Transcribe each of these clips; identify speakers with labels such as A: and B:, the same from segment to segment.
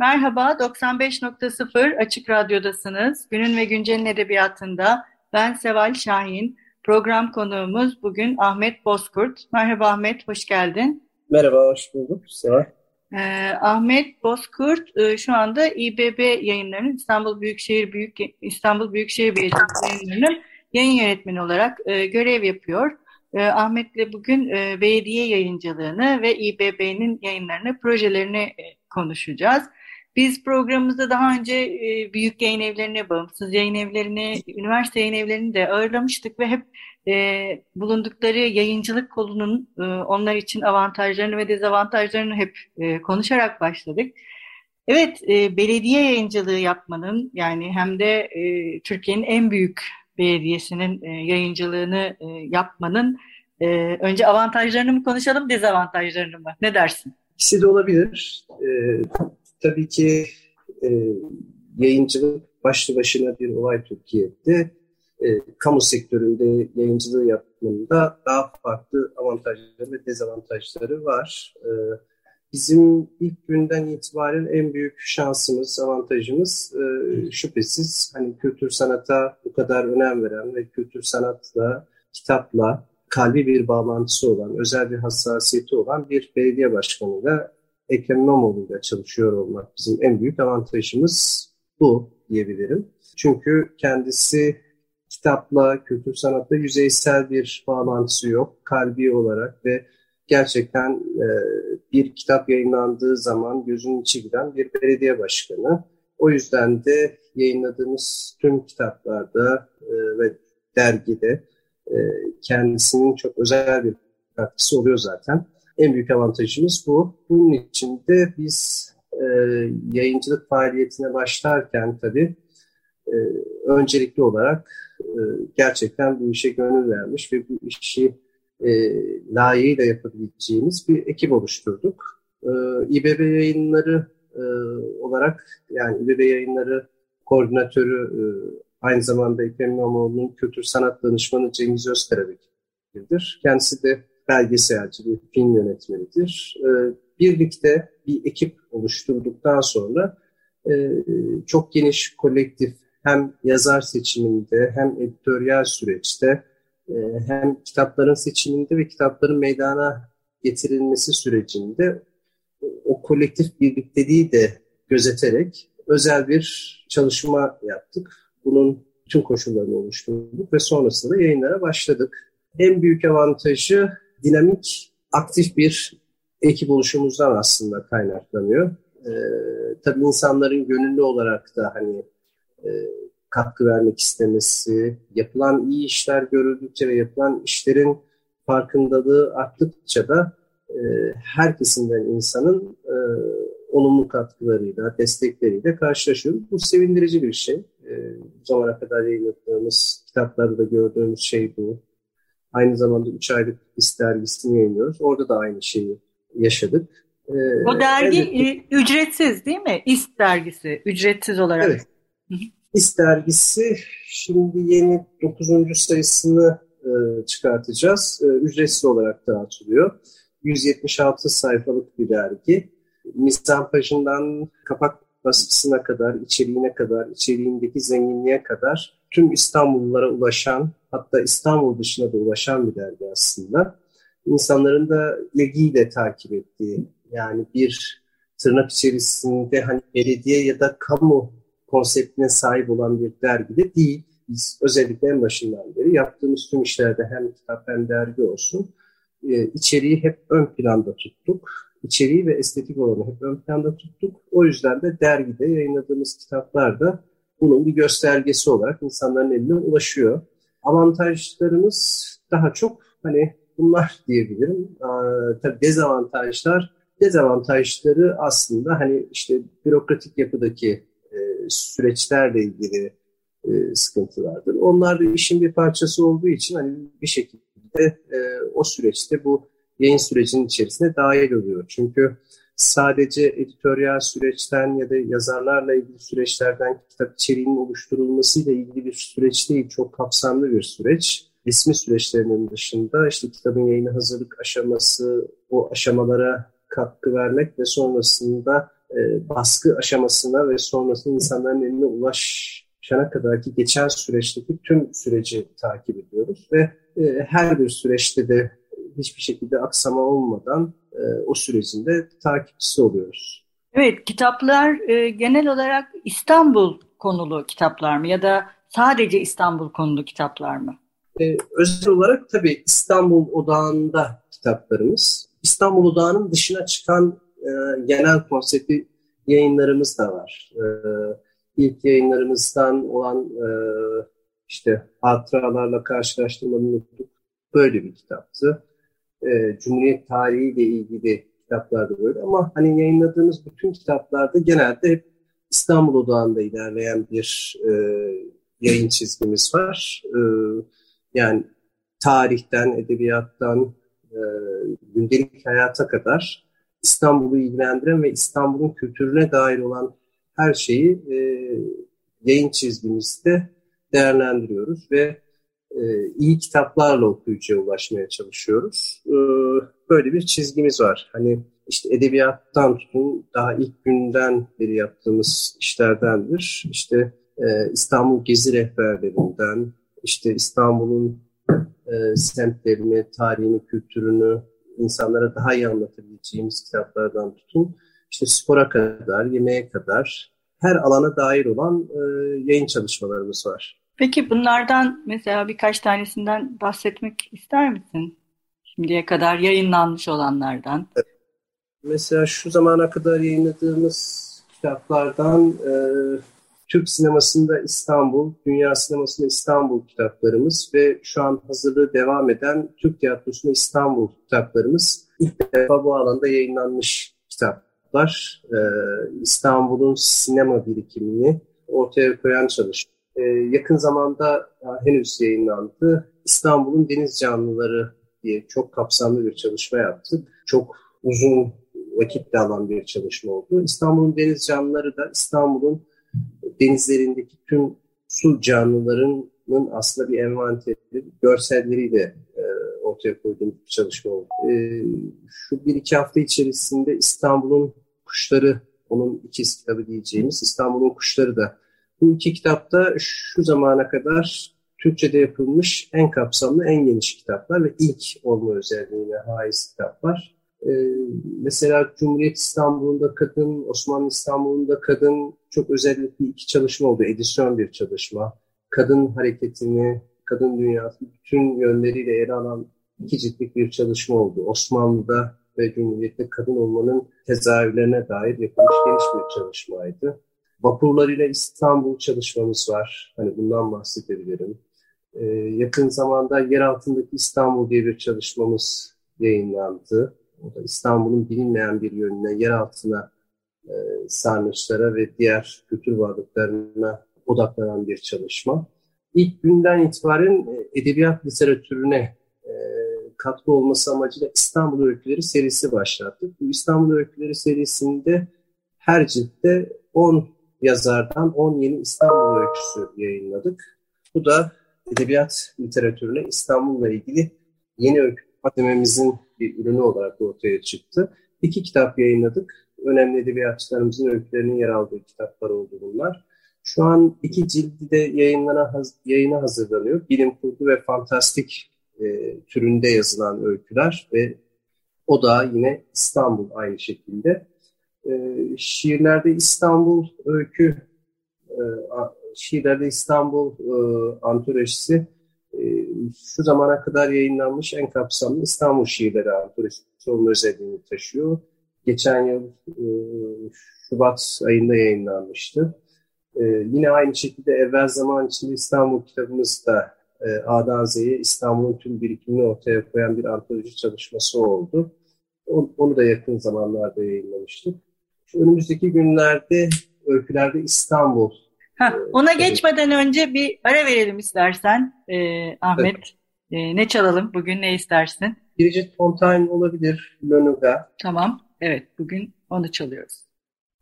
A: Merhaba, 95.0 Açık Radyo'dasınız. Günün ve Güncel'in edebiyatında ben Seval Şahin. Program konuğumuz bugün Ahmet Bozkurt. Merhaba Ahmet, hoş geldin.
B: Merhaba, hoş bulduk Seval.
A: Ee, Ahmet Bozkurt e, şu anda İBB yayınlarının İstanbul Büyükşehir Büyük İstanbul Büyükşehir Belediyesi yayınlarının yayın yönetmeni olarak e, görev yapıyor. E, Ahmet'le bugün e, belediye yayıncılığını ve İBB'nin yayınlarını, projelerini e, konuşacağız. Biz programımızda daha önce e, büyük yayın evlerine, bağımsız yayın evlerini, üniversite yayın evlerini de ağırlamıştık ve hep e, bulundukları yayıncılık kolunun e, onlar için avantajlarını ve dezavantajlarını hep e, konuşarak başladık. Evet, e, belediye yayıncılığı yapmanın yani hem de e, Türkiye'nin en büyük belediyesinin e, yayıncılığını e, yapmanın e, önce avantajlarını mı konuşalım, dezavantajlarını mı? Ne dersin?
B: İkisi de olabilir. E, tabii ki e, yayıncılık başlı başına bir olay Türkiye'de e, kamu sektöründe yayıncılığı yapmanın daha farklı avantajları ve dezavantajları var. E, bizim ilk günden itibaren en büyük şansımız, avantajımız e, şüphesiz hani kültür sanata bu kadar önem veren ve kültür sanatla, kitapla kalbi bir bağlantısı olan, özel bir hassasiyeti olan bir belediye başkanıyla Ekrem İmamoğlu çalışıyor olmak bizim en büyük avantajımız bu diyebilirim. Çünkü kendisi kitapla, kültür sanatla yüzeysel bir bağlantısı yok. Kalbi olarak ve gerçekten e, bir kitap yayınlandığı zaman gözünün içi giden bir belediye başkanı. O yüzden de yayınladığımız tüm kitaplarda e, ve dergide e, kendisinin çok özel bir katkısı oluyor zaten. En büyük avantajımız bu. Bunun için de biz e, yayıncılık faaliyetine başlarken tabii e, öncelikli olarak e, gerçekten bu işe gönül vermiş ve bu işi e, layığıyla yapabileceğimiz bir ekip oluşturduk. E, İBB yayınları e, olarak yani İBB yayınları koordinatörü e, aynı zamanda Ekrem İmamoğlu'nun kültür sanat danışmanı Cengiz Özkarabek'tir. Kendisi de belgeselci bir film yönetmenidir. E, birlikte bir ekip oluşturduktan sonra e, çok geniş kolektif hem yazar seçiminde hem editoryal süreçte e, hem kitapların seçiminde ve kitapların meydana getirilmesi sürecinde o kolektif birlikteliği de gözeterek özel bir çalışma yaptık. Bunun tüm koşullarını oluşturduk ve sonrasında yayınlara başladık. En büyük avantajı dinamik, aktif bir ekip oluşumuzdan aslında kaynaklanıyor. Ee, tabii insanların gönüllü olarak da hani e, katkı vermek istemesi, yapılan iyi işler görüldükçe ve yapılan işlerin farkındalığı arttıkça da e, her kesimden insanın e, olumlu katkılarıyla, destekleriyle karşılaşıyoruz. Bu sevindirici bir şey. E, zamana kadar yayınladığımız kitaplarda da gördüğümüz şey bu. Aynı zamanda 3 aylık İS dergisini yayınlıyoruz. Orada da aynı şeyi yaşadık.
A: Ee, o dergi evet. ücretsiz değil mi? İS dergisi ücretsiz olarak.
B: Evet. İS dergisi şimdi yeni 9. sayısını e, çıkartacağız. E, ücretsiz olarak dağıtılıyor. 176 sayfalık bir dergi. Mizampajından kapak baskısına kadar, içeriğine kadar, içeriğindeki zenginliğe kadar tüm İstanbullulara ulaşan, hatta İstanbul dışına da ulaşan bir dergi aslında. İnsanların da ilgiyle takip ettiği, yani bir tırnak içerisinde hani belediye ya da kamu konseptine sahip olan bir dergi de değil. Biz özellikle en başından beri yaptığımız tüm işlerde hem kitap hem dergi olsun e, içeriği hep ön planda tuttuk. İçeriği ve estetik olanı hep ön planda tuttuk. O yüzden de dergide yayınladığımız kitaplar da bunun bir göstergesi olarak insanların eline ulaşıyor. avantajlarımız daha çok hani bunlar diyebilirim. Ee, tabii dezavantajlar, dezavantajları aslında hani işte bürokratik yapıdaki e, süreçlerle ilgili e, sıkıntılardır. Onlar da işin bir parçası olduğu için hani bir şekilde e, o süreçte bu yayın sürecinin içerisine dahil oluyor. Çünkü sadece editoryal süreçten ya da yazarlarla ilgili süreçlerden kitap içeriğinin oluşturulmasıyla ilgili bir süreç değil, çok kapsamlı bir süreç. Resmi süreçlerinin dışında işte kitabın yayını hazırlık aşaması, o aşamalara katkı vermek ve sonrasında e, baskı aşamasına ve sonrasında insanların eline ulaşana kadar ki geçen süreçteki tüm süreci takip ediyoruz ve e, her bir süreçte de hiçbir şekilde aksama olmadan e, o sürecin de takipçisi oluyoruz.
A: Evet, kitaplar e, genel olarak İstanbul konulu kitaplar mı ya da sadece İstanbul konulu kitaplar mı?
B: E, özel olarak tabii İstanbul odağında kitaplarımız. İstanbul odağının dışına çıkan e, genel konsepti yayınlarımız da var. E, ilk yayınlarımızdan olan e, işte hatıralarla karşılaştırmanın böyle bir kitaptı e, Cumhuriyet tarihiyle ilgili kitaplarda böyle ama hani yayınladığımız bütün kitaplarda genelde hep İstanbul odağında ilerleyen bir e, yayın çizgimiz var. E, yani tarihten, edebiyattan, e, gündelik hayata kadar İstanbul'u ilgilendiren ve İstanbul'un kültürüne dair olan her şeyi e, yayın çizgimizde değerlendiriyoruz ve e, iyi kitaplarla okuyucuya ulaşmaya çalışıyoruz. E, böyle bir çizgimiz var. Hani işte edebiyattan tutun daha ilk günden beri yaptığımız işlerdendir. İşte e, İstanbul Gezi rehberlerinden, işte İstanbul'un e, semtlerini, tarihini, kültürünü insanlara daha iyi anlatabileceğimiz kitaplardan tutun. İşte spora kadar, yemeğe kadar her alana dair olan e, yayın çalışmalarımız var.
A: Peki bunlardan mesela birkaç tanesinden bahsetmek ister misin? Şimdiye kadar yayınlanmış olanlardan.
B: Mesela şu zamana kadar yayınladığımız kitaplardan e, Türk sinemasında İstanbul, dünya sinemasında İstanbul kitaplarımız ve şu an hazırlığı devam eden Türk tiyatrosunda İstanbul kitaplarımız ilk defa bu alanda yayınlanmış kitaplar. E, İstanbul'un sinema birikimini ortaya koyan çalışma e, yakın zamanda henüz yayınlandı. İstanbul'un deniz canlıları diye çok kapsamlı bir çalışma yaptık. Çok uzun vakitte alan bir çalışma oldu. İstanbul'un deniz canlıları da İstanbul'un denizlerindeki tüm su canlılarının aslında bir envanteri, görselleriyle e, ortaya koyduğum bir çalışma oldu. E, şu bir iki hafta içerisinde İstanbul'un kuşları, onun ikiz kitabı diyeceğimiz İstanbul'un kuşları da bu iki kitapta şu zamana kadar Türkçe'de yapılmış en kapsamlı, en geniş kitaplar ve ilk olma özelliğine haiz kitaplar. Ee, mesela Cumhuriyet İstanbul'unda kadın, Osmanlı İstanbul'unda kadın çok özellikle iki çalışma oldu. Edisyon bir çalışma. Kadın hareketini, kadın dünyası bütün yönleriyle ele alan iki ciltlik bir çalışma oldu. Osmanlı'da ve Cumhuriyet'te kadın olmanın tezahürlerine dair yapılmış geniş bir çalışmaydı. Vapurlar ile İstanbul çalışmamız var. Hani bundan bahsedebilirim. Ee, yakın zamanda yer altındaki İstanbul diye bir çalışmamız yayınlandı. O da İstanbul'un bilinmeyen bir yönüne, yer altına e, sarnıçlara ve diğer kültür varlıklarına odaklanan bir çalışma. İlk günden itibaren e, edebiyat literatürüne e, katkı olması amacıyla İstanbul Öyküleri serisi başlattık. Bu İstanbul Öyküleri serisinde her ciltte 10 yazardan 10 yeni İstanbul öyküsü yayınladık. Bu da edebiyat literatürüne İstanbul'la ilgili yeni öykü akademimizin bir ürünü olarak ortaya çıktı. İki kitap yayınladık. Önemli edebiyatçılarımızın öykülerinin yer aldığı kitaplar oldu bunlar. Şu an iki cildi de yayınlana, yayına hazırlanıyor. Bilim kurgu ve fantastik e, türünde yazılan öyküler ve o da yine İstanbul aynı şekilde e, şiirlerde İstanbul öykü, e, şiirlerde İstanbul e, antolojisi e, şu zamana kadar yayınlanmış en kapsamlı İstanbul şiirleri antolojisi olma özelliğini taşıyor. Geçen yıl e, Şubat ayında yayınlanmıştı. E, yine aynı şekilde evvel zaman içinde İstanbul kitabımız da e, A'dan Z'ye İstanbul'un tüm birikimini ortaya koyan bir antoloji çalışması oldu. Onu da yakın zamanlarda yayınlamıştık. Şu önümüzdeki günlerde Öykülerde İstanbul.
A: Heh, ona geçmeden önce bir ara verelim istersen e, Ahmet. Evet. Ne çalalım bugün ne istersin?
B: Bridget Fontaine olabilir, Lenuga.
A: Tamam, evet bugün onu çalıyoruz.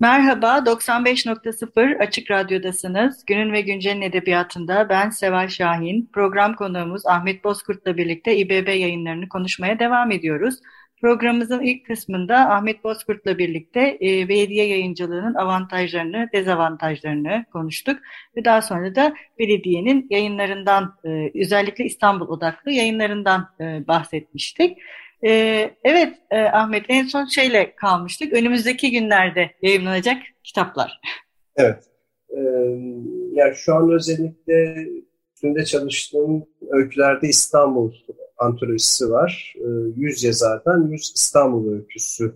A: Merhaba, 95.0 Açık Radyo'dasınız. Günün ve Güncel'in edebiyatında ben Seval Şahin. Program konuğumuz Ahmet Bozkurt'la birlikte İBB yayınlarını konuşmaya devam ediyoruz. Programımızın ilk kısmında Ahmet Bozkurt'la birlikte e, belediye yayıncılığının avantajlarını, dezavantajlarını konuştuk. Ve daha sonra da belediyenin yayınlarından, e, özellikle İstanbul odaklı yayınlarından e, bahsetmiştik. E, evet e, Ahmet en son şeyle kalmıştık. Önümüzdeki günlerde yayınlanacak kitaplar.
B: Evet. Ee, yani şu an özellikle üstünde çalıştığım öykülerde İstanbul antolojisi var. 100 ee, yazardan 100 İstanbul öyküsü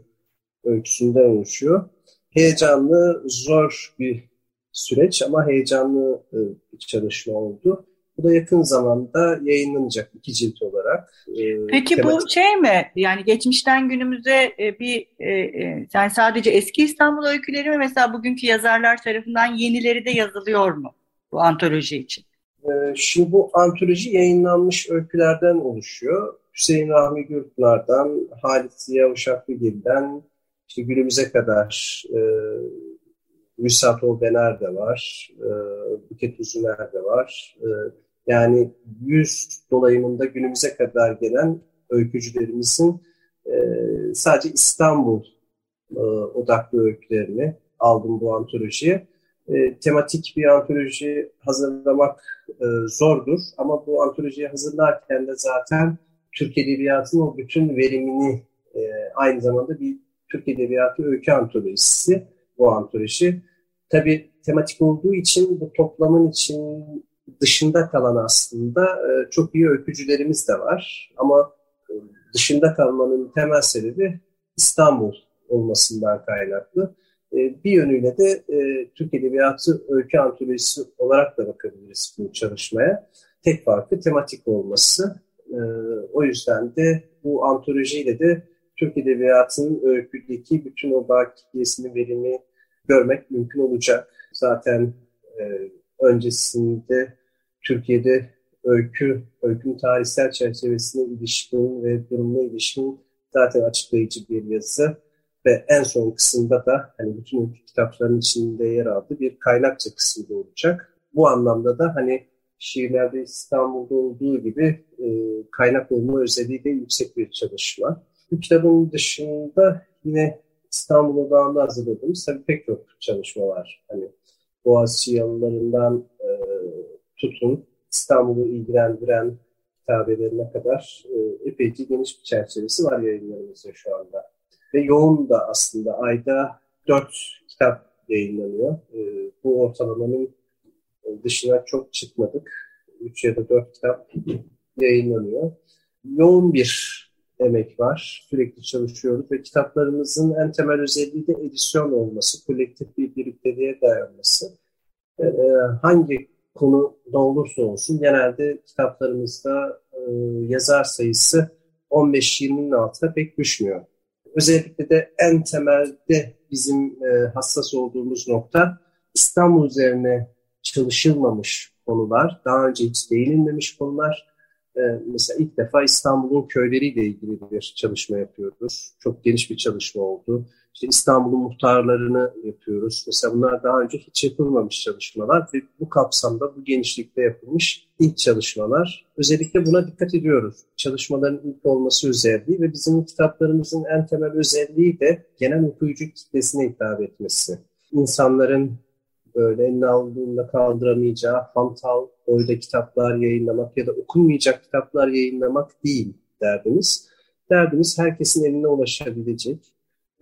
B: öyküsünden oluşuyor. Heyecanlı, zor bir süreç ama heyecanlı e, bir çalışma oldu. Bu da yakın zamanda yayınlanacak iki cilt olarak.
A: Ee, Peki tematik... bu şey mi? Yani geçmişten günümüze e, bir e, yani sadece eski İstanbul öyküleri mi mesela bugünkü yazarlar tarafından yenileri de yazılıyor mu bu antoloji için?
B: Ee, şimdi bu antoloji yayınlanmış öykülerden oluşuyor. Hüseyin Rahmi Gürpınar'dan, Halit Ziya Uşaklıgil'den işte günümüze kadar e, Müsat Olbener de var, e, Buket Üzüner de var. E, yani yüz dolayımında günümüze kadar gelen öykücülerimizin e, sadece İstanbul e, odaklı öykülerini aldım bu antolojiye. E, tematik bir antoloji hazırlamak e, zordur ama bu antolojiyi hazırlarken de zaten Türk Edebiyatı'nın o bütün verimini e, aynı zamanda bir Türk Edebiyatı öykü antolojisi bu antoloji. Tabi tematik olduğu için bu toplamın için dışında kalan aslında e, çok iyi öykücülerimiz de var. Ama e, dışında kalmanın temel sebebi İstanbul olmasından kaynaklı. E, bir yönüyle de e, Türk Edebiyatı öykü antolojisi olarak da bakabiliriz bu çalışmaya. Tek farkı tematik olması. E, o yüzden de bu antolojiyle de Türk Edebiyatı'nın öyküdeki bütün o bakiyesini, verimi görmek mümkün olacak. Zaten e, öncesinde Türkiye'de öykü, öykünün tarihsel çerçevesine ilişkin ve durumuna ilişkin zaten açıklayıcı bir yazı ve en son kısımda da hani bütün kitapların içinde yer aldığı bir kaynakça kısmı olacak. Bu anlamda da hani şiirlerde İstanbul'da olduğu gibi e, kaynak olma özelliği de yüksek bir çalışma. Bu kitabın dışında yine İstanbul odağında hazırladığımız tabii pek çok çalışma var. Hani Boğaziçi yalılarından e, tutun İstanbul'u ilgilendiren kitabelerine kadar e, epeyce geniş bir çerçevesi var yayınlarımızda şu anda ve yoğun da aslında ayda dört kitap yayınlanıyor. E, bu ortalamanın dışına çok çıkmadık. Üç ya da dört kitap yayınlanıyor. Yoğun bir emek var. Sürekli çalışıyoruz ve kitaplarımızın en temel özelliği de edisyon olması, kolektif bir birlikteliğe dayanması. E, e hangi konu da olursa olsun genelde kitaplarımızda e, yazar sayısı 15-20'nin altına pek düşmüyor. Özellikle de en temelde bizim e, hassas olduğumuz nokta İstanbul üzerine çalışılmamış konular, daha önce hiç değinilmemiş konular. E, mesela ilk defa İstanbul'un köyleriyle ilgili bir çalışma yapıyoruz. Çok geniş bir çalışma oldu. İşte İstanbul'un muhtarlarını yapıyoruz. Mesela bunlar daha önce hiç yapılmamış çalışmalar ve bu kapsamda, bu genişlikte yapılmış ilk çalışmalar. Özellikle buna dikkat ediyoruz. Çalışmaların ilk olması özelliği ve bizim kitaplarımızın en temel özelliği de genel okuyucu kitlesine hitap etmesi. İnsanların böyle eline aldığında kaldıramayacağı hantal boyda kitaplar yayınlamak ya da okunmayacak kitaplar yayınlamak değil derdimiz. Derdimiz herkesin eline ulaşabilecek,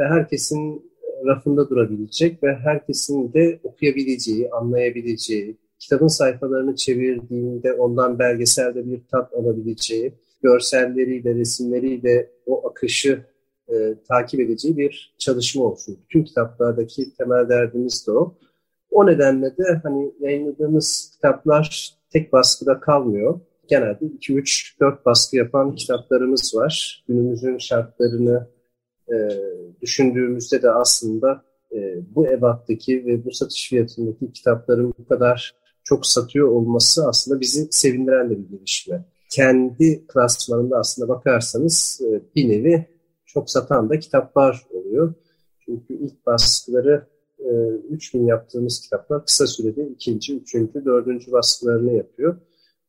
B: ve herkesin rafında durabilecek ve herkesin de okuyabileceği, anlayabileceği, kitabın sayfalarını çevirdiğinde ondan belgeselde bir tat alabileceği, görselleriyle, resimleriyle o akışı e, takip edeceği bir çalışma olsun. Bütün kitaplardaki temel derdimiz de o. O nedenle de hani yayınladığımız kitaplar tek baskıda kalmıyor. genelde 2-3-4 baskı yapan kitaplarımız var. Günümüzün şartlarını e, düşündüğümüzde de aslında e, bu ebattaki ve bu satış fiyatındaki kitapların bu kadar çok satıyor olması aslında bizi sevindiren de bir gelişme. Kendi klasmanında aslında bakarsanız e, bir nevi çok satan da kitaplar oluyor. Çünkü ilk baskıları e, 3000 yaptığımız kitaplar kısa sürede ikinci, üçüncü, dördüncü baskılarını yapıyor.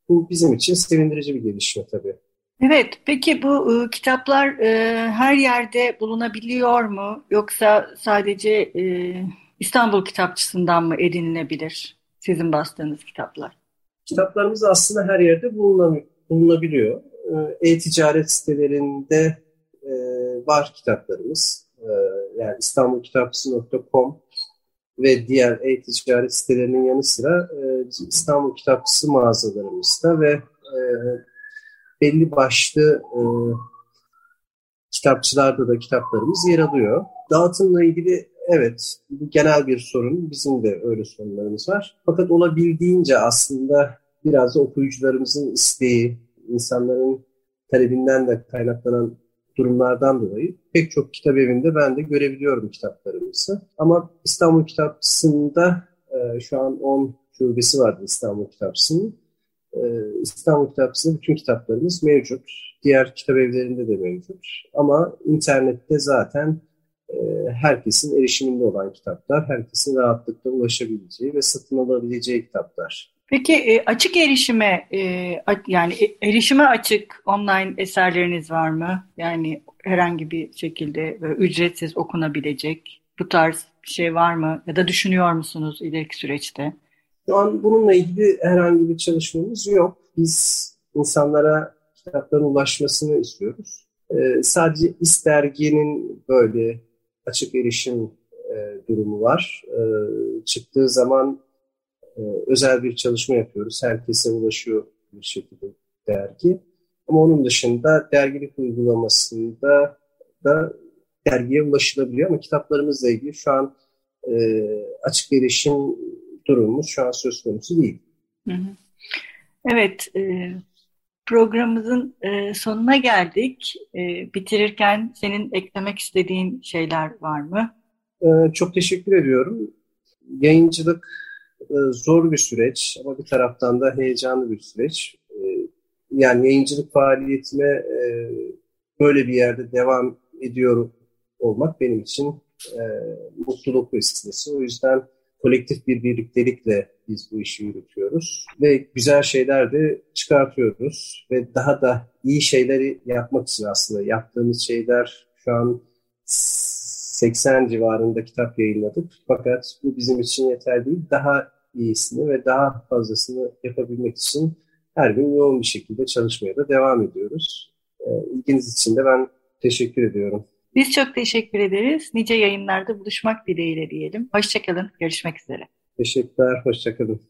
B: Bu bizim için sevindirici bir gelişme tabii.
A: Evet, peki bu e, kitaplar e, her yerde bulunabiliyor mu? Yoksa sadece e, İstanbul Kitapçısı'ndan mı edinilebilir sizin bastığınız kitaplar?
B: Kitaplarımız aslında her yerde bulunabiliyor. E, e-ticaret sitelerinde e, var kitaplarımız. E, yani İstanbulkitapçısı.com ve diğer e-ticaret sitelerinin yanı sıra e, İstanbul Kitapçısı mağazalarımızda ve e, belli başlı e, kitapçılarda da kitaplarımız yer alıyor. Dağıtımla ilgili evet genel bir sorun. Bizim de öyle sorunlarımız var. Fakat olabildiğince aslında biraz da okuyucularımızın isteği, insanların talebinden de kaynaklanan durumlardan dolayı pek çok kitap evinde ben de görebiliyorum kitaplarımızı. Ama İstanbul Kitapçısı'nda e, şu an 10 şubesi vardı İstanbul Kitapçısı'nın. E, İstanbul Kitapçısı'nda bütün kitaplarımız mevcut. Diğer kitap evlerinde de mevcut. Ama internette zaten e, herkesin erişiminde olan kitaplar, herkesin rahatlıkla ulaşabileceği ve satın alabileceği kitaplar.
A: Peki e, açık erişime e, yani erişime açık online eserleriniz var mı? Yani herhangi bir şekilde ücretsiz okunabilecek bu tarz bir şey var mı? Ya da düşünüyor musunuz ileriki süreçte?
B: Şu an bununla ilgili herhangi bir çalışmamız yok. Biz insanlara kitapların ulaşmasını istiyoruz. Ee, sadece İS derginin böyle açık erişim e, durumu var. Ee, çıktığı zaman e, özel bir çalışma yapıyoruz. Herkese ulaşıyor bir şekilde dergi. Ama onun dışında dergilik uygulamasında da dergiye ulaşılabiliyor ama kitaplarımızla ilgili şu an e, açık erişim durumumuz şu an söz konusu değil.
A: Evet, e, programımızın e, sonuna geldik. E, bitirirken senin eklemek istediğin şeyler var mı?
B: Çok teşekkür ediyorum. Yayıncılık zor bir süreç ama bir taraftan da heyecanlı bir süreç. Yani yayıncılık faaliyetime böyle bir yerde devam ediyor olmak benim için mutluluk vesilesi. O yüzden kolektif bir birliktelikle biz bu işi yürütüyoruz ve güzel şeyler de çıkartıyoruz ve daha da iyi şeyleri yapmak için aslında yaptığımız şeyler şu an 80 civarında kitap yayınladık. Fakat bu bizim için yeter değil. Daha iyisini ve daha fazlasını yapabilmek için her gün yoğun bir şekilde çalışmaya da devam ediyoruz. E, ilginiz için de ben teşekkür ediyorum.
A: Biz çok teşekkür ederiz. Nice yayınlarda buluşmak dileğiyle diyelim. Hoşçakalın. Görüşmek üzere.
B: Teşekkürler. Hoşçakalın.